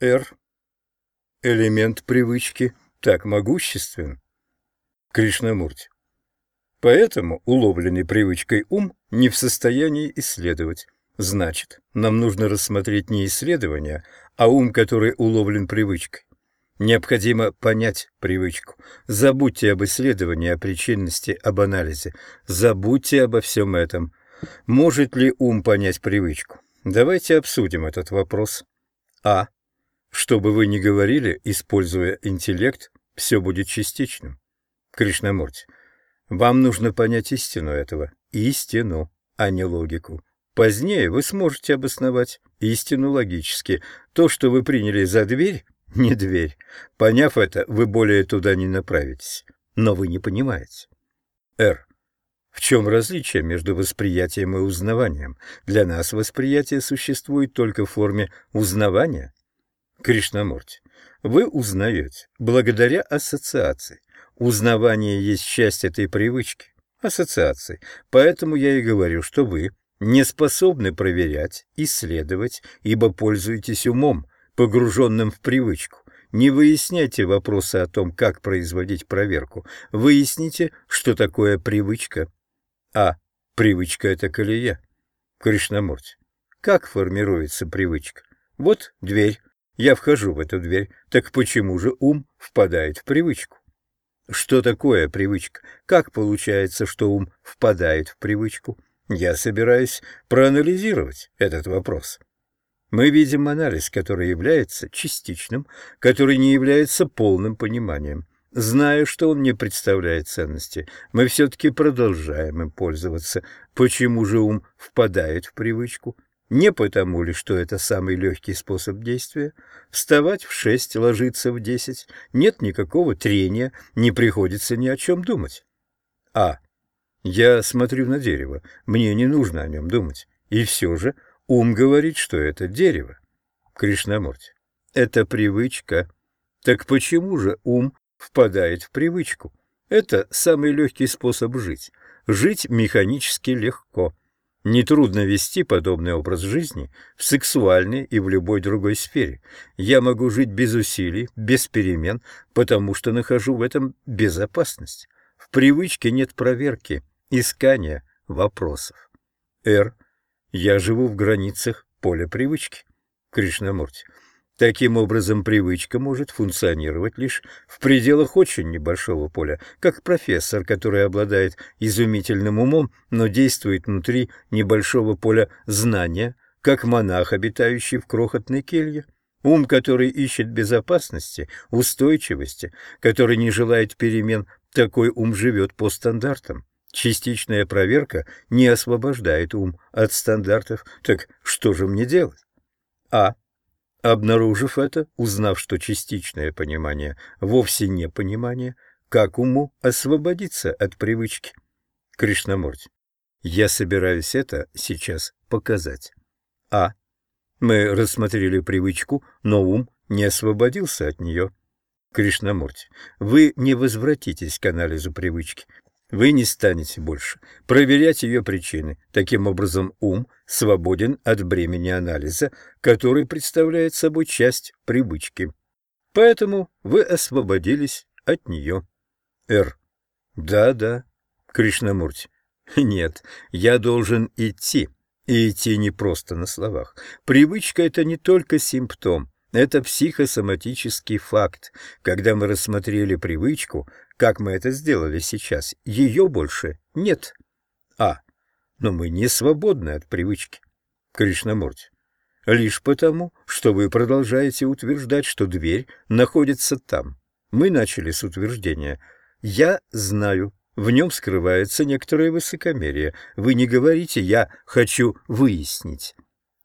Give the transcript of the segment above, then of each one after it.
Р. Элемент привычки так могуществен. Кришнамурти. Поэтому уловленный привычкой ум не в состоянии исследовать. Значит, нам нужно рассмотреть не исследование, а ум, который уловлен привычкой. Необходимо понять привычку. Забудьте об исследовании, о причинности, об анализе. Забудьте обо всем этом. Может ли ум понять привычку? Давайте обсудим этот вопрос. А. Что бы вы ни говорили, используя интеллект, все будет частичным. Кришнамурти. Вам нужно понять истину этого. Истину, а не логику. Позднее вы сможете обосновать истину логически. То, что вы приняли за дверь, не дверь. Поняв это, вы более туда не направитесь. Но вы не понимаете. Р. В чем различие между восприятием и узнаванием? Для нас восприятие существует только в форме узнавания. Кришнамурти, вы узнаете благодаря ассоциации. Узнавание есть часть этой привычки, ассоциации. Поэтому я и говорю, что вы не способны проверять, исследовать, ибо пользуетесь умом, погруженным в привычку. Не выясняйте вопросы о том, как производить проверку. Выясните, что такое привычка. А. Привычка — это колея. Кришнамурти. Как формируется привычка? Вот дверь. Я вхожу в эту дверь. Так почему же ум впадает в привычку? Что такое привычка? Как получается, что ум впадает в привычку? Я собираюсь проанализировать этот вопрос. Мы видим анализ, который является частичным, который не является полным пониманием. Зная, что он не представляет ценности, мы все-таки продолжаем им пользоваться. Почему же ум впадает в привычку? Не потому ли, что это самый легкий способ действия? Вставать в шесть, ложиться в десять. Нет никакого трения, не приходится ни о чем думать. А. Я смотрю на дерево, мне не нужно о нем думать. И все же ум говорит, что это дерево. Кришнамурти. Это привычка. Так почему же ум впадает в привычку? Это самый легкий способ жить. Жить механически легко. Нетрудно вести подобный образ жизни в сексуальной и в любой другой сфере. Я могу жить без усилий, без перемен, потому что нахожу в этом безопасность. В привычке нет проверки, искания вопросов. Р. Я живу в границах поля привычки. Кришнамурти. Таким образом, привычка может функционировать лишь в пределах очень небольшого поля, как профессор, который обладает изумительным умом, но действует внутри небольшого поля знания, как монах, обитающий в крохотной келье. Ум, который ищет безопасности, устойчивости, который не желает перемен, такой ум живет по стандартам. Частичная проверка не освобождает ум от стандартов. Так что же мне делать? А. Обнаружив это, узнав, что частичное понимание вовсе не понимание, как уму освободиться от привычки? Кришнамурти, я собираюсь это сейчас показать. А. Мы рассмотрели привычку, но ум не освободился от нее. Кришнамурти, вы не возвратитесь к анализу привычки. Вы не станете больше проверять ее причины. Таким образом, ум свободен от бремени анализа, который представляет собой часть привычки. Поэтому вы освободились от нее. Р. Да-да, Кришнамурти. Нет, я должен идти. И идти не просто на словах. Привычка — это не только симптом, это психосоматический факт. Когда мы рассмотрели привычку, как мы это сделали сейчас, ее больше нет. А. Но мы не свободны от привычки. Кришнамурти. Лишь потому, что вы продолжаете утверждать, что дверь находится там. Мы начали с утверждения «я знаю». В нем скрывается некоторое высокомерие. Вы не говорите «я хочу выяснить».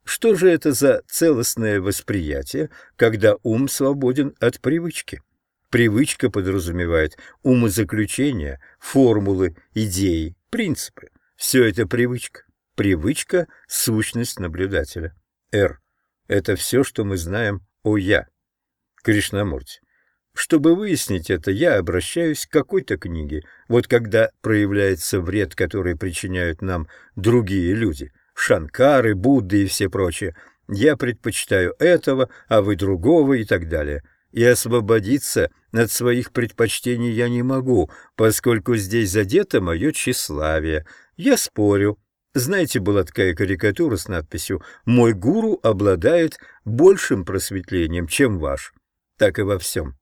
Что же это за целостное восприятие, когда ум свободен от привычки? Привычка подразумевает умозаключения, формулы, идеи, принципы. Все это привычка. Привычка – сущность наблюдателя. Р. Это все, что мы знаем о «я». Кришнамурти. Чтобы выяснить это, я обращаюсь к какой-то книге. Вот когда проявляется вред, который причиняют нам другие люди, Шанкары, Будды и все прочее, я предпочитаю этого, а вы другого и так далее. И освободиться от своих предпочтений я не могу, поскольку здесь задето мое тщеславие. Я спорю. Знаете, была такая карикатура с надписью «Мой гуру обладает большим просветлением, чем ваш». Так и во всем.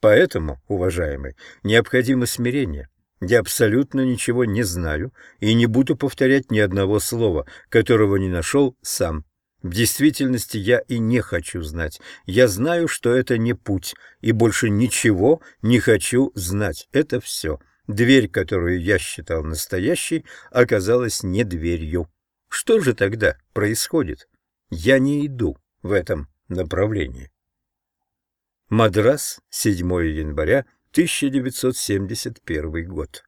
Поэтому, уважаемый, необходимо смирение. Я абсолютно ничего не знаю и не буду повторять ни одного слова, которого не нашел сам. В действительности я и не хочу знать. Я знаю, что это не путь, и больше ничего не хочу знать. Это все. Дверь, которую я считал настоящей, оказалась не дверью. Что же тогда происходит? Я не иду в этом направлении. Мадрас, 7 января 1971 год.